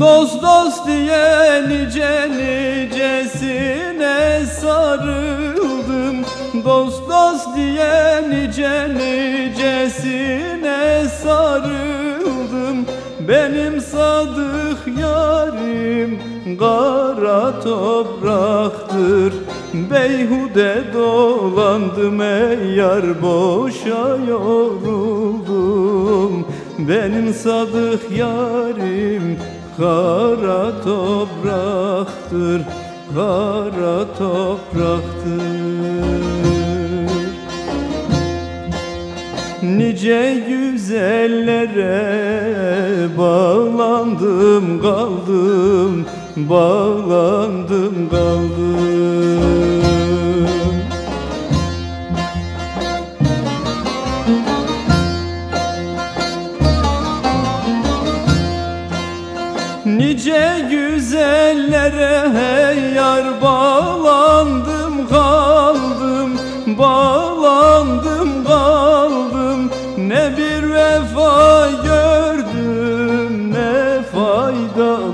Dost dost diye nice nicesine sarıldım. Dost dost diye nice nicesine sarıldım. Benim sadık yarim kara topraktır. Beyhude dolandım ey yar boşa yoruldum. Benim sadık yarim kara topraktır Kara topraktır. Nice güzellere bağlandım kaldım Bağlandım kaldım güzellere hey yar bağlandım kaldım Bağlandım kaldım. Ne bir vefa gördüm ne faydalandım.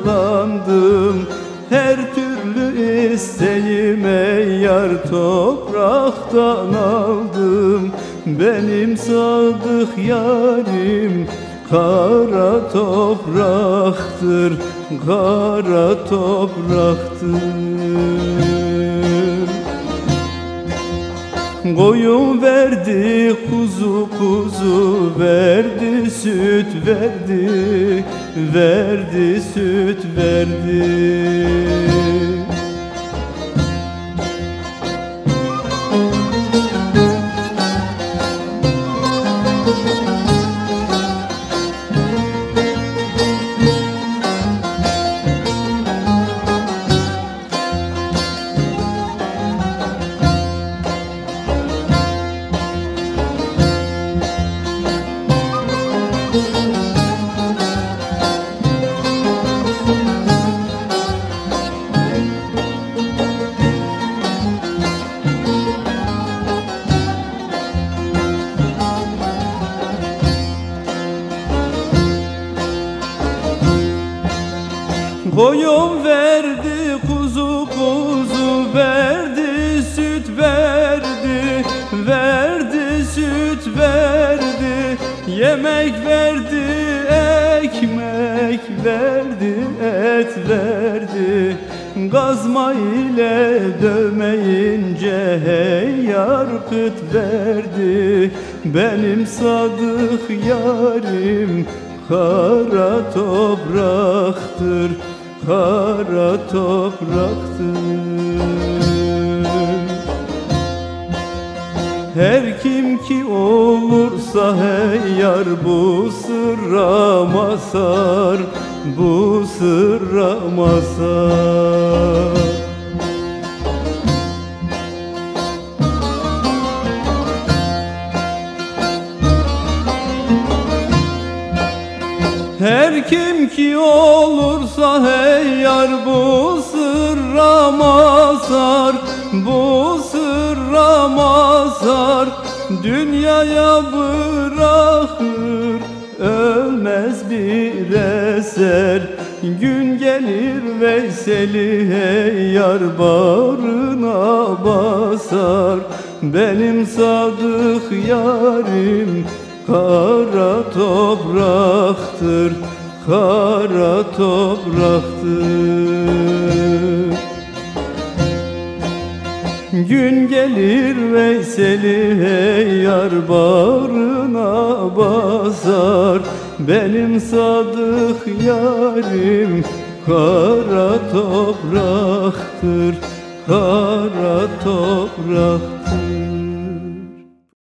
Her türlü isteğime yar topraktan aldım. Benim sadık yarim Kara topraktır, kara topraktır Koyun verdi, kuzu kuzu verdi, süt verdi, verdi, süt verdi Koyun verdi, kuzu kuzu verdi, süt verdi, verdi, süt verdi, yemek verdi, ekmek verdi, et verdi. Gazma ile dövmeyince hey yar kıt verdi. Benim sadık yarim kara topraktır Kara topraktır her kim ki olursa hey yar bu sırra masar Bu sırra masar Her kim ki olursa hey yar bu sırra masar Bu sırra masar Dünyaya bırakır ölmez bir eser. Gün gelir Veysel'i hey yar bağrına basar. Benim sadık yarim Kara topraktır, kara topraktır. Gün gelir Veysel'i hey yar bağrına basar. Benim sadık yarim kara topraktır, kara topraktır